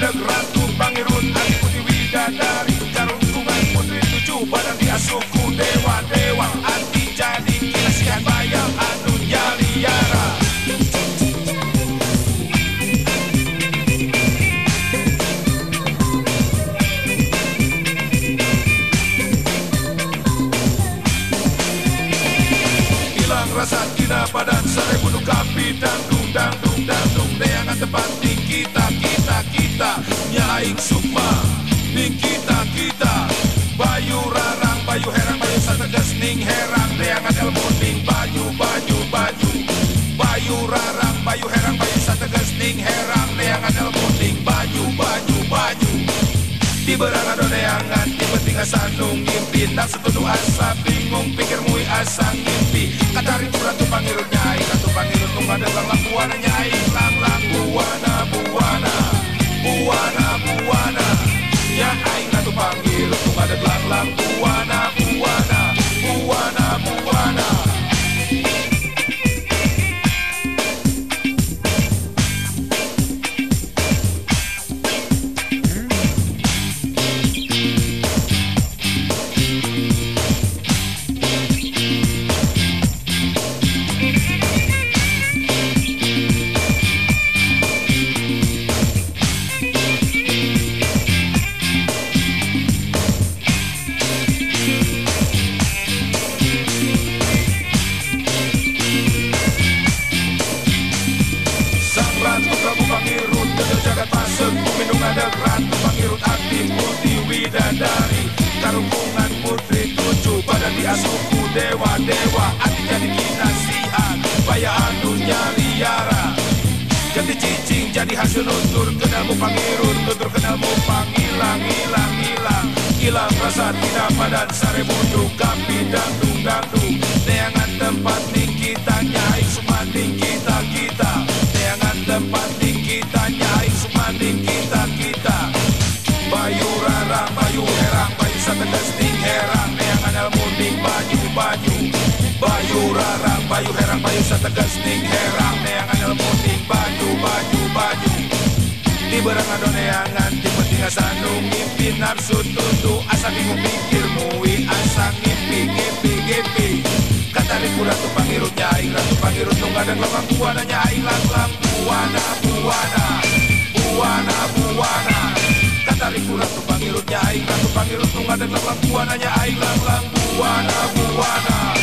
Ada ratu pangerun Adi putih widadari Jarum kuman putri tujuh Badan diasuhku dewa-dewa. Anti jadi kinasihan bayang Anu jaliara Hilang rasa kina pada Nyaing sukma Ning kita, kita. Bayu rarang, bayu herang, bayu sateges Ning herang, neangan ilmu Ning bayu, bayu, bayu. Bayu rarang, bayu herang, bayu sateges Ning herang, neangan ilmu Ning bayu, bayu, bayu. Di berang ada neangan Di penting asa nung ngimpi. Nak setudu asa bingung Pikir mui asa ngimpi. Katari jagat Minung ada ratu Pangirut aktif Putih widadari. Karungungan putri tujuh Pada diasuku dewa-dewa. Ati jadi kinasihan Bayaan dunia liara Ganti cicing jadi hasil nutur Kenalmu Pangirut Nutur kenalmu Pangilang Hilang Hilang. Hilang rasa tidak badan Sare mundur Kapi dangdung dangdung Neangan tempat ning kita Nyai banyu banyu Bayu rarang Bayu herang Bayu sategas ning herang Neangan ilmu ning banyu banyu banyu di berang ado neangan Di penting asa nu ngimpi Nafsu tutu asa bingung pikir Mui asa ngimpi ngimpi ngimpi Kata riku ratu pangirut nyai Ratu pangirut nu ngadang lamang buana nyai Lang lang buana buana. Buana buana. Kata riku ratu pangirut nyai Ratu pangirut nu ngadang lamang buana nyai Lang lang buana buana